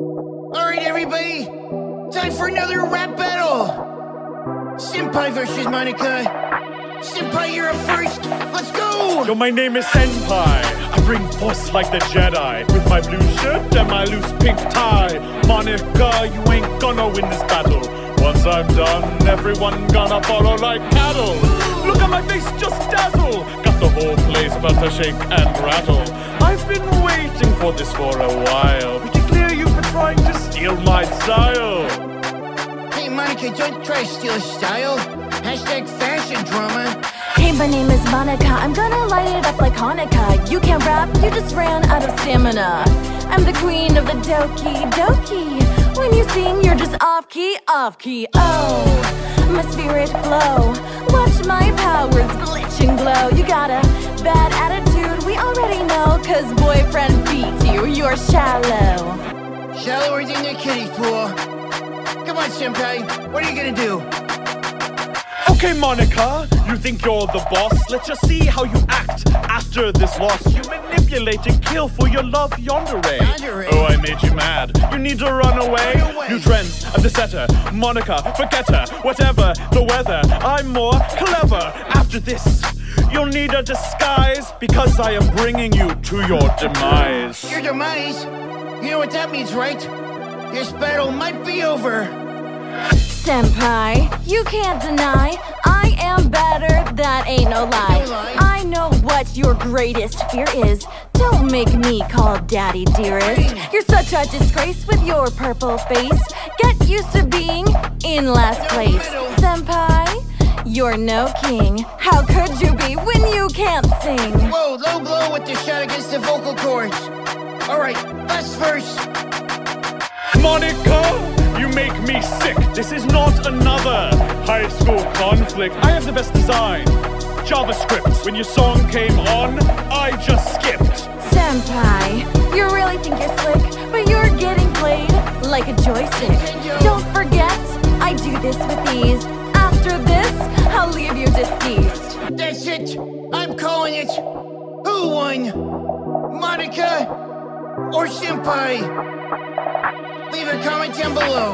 Alright, everybody. Time for another rap battle. Senpai versus Monika. Senpai, you're up first. Let's go! Yo, my name is Senpai. I bring force like the Jedi with my blue shirt and my loose pink tie. Monika, you ain't gonna win this battle. Once I'm done, everyone gonna follow like cattle. Look at my face, just dazzle. Got the whole place about to shake and rattle. I've been waiting for this for a while. Trying to steal my style. Hey, Monika, don't try to steal style. Hashtag fashion drama. Hey, my name is Monika. I'm gonna light it up like Hanukkah. You can't rap, you just ran out of stamina. I'm the queen of the doki doki. When you sing, you're just off key, off key. Oh, my spirit flow. Watch my powers glitch and glow. You got a bad attitude, we already know. Cause boyfriend beats you, you're shallow. Shallower than the kiddie pool. Come on, Senpai. What are you gonna do? Okay, Monika, you think you're the boss? Let's just see how you act after this loss. You manipulate and kill for your love yandere. Yandere? Oh, I made you mad. You need to run away. Run away. New trends, I'm the setter. Monika, forget her. Whatever the weather, I'm more clever. After this, you'll need a disguise because I am bringing you to your demise. Your demise? You know what that means, right? This battle might be over. Senpai, you can't deny I am better, that ain't no lie. No lie. I know what your greatest fear is. Don't make me call daddy dearest. You're such a disgrace with your purple face. Get used to being in last place. middle. Senpai, you're no king. How could you be when you can't sing? Whoa, low blow with the shot against the vocal cords. Alright, last verse. Monika, you make me sick. This is not another high school conflict. I have the best design. JavaScript. When your song came on, I just skipped. Senpai, you really think you're slick, but you're getting played like a joystick. Nintendo. Don't forget, I do this with ease. After this, I'll leave you deceased. That's it. I'm calling it. Who won? Monika or Senpai? Leave a comment down below.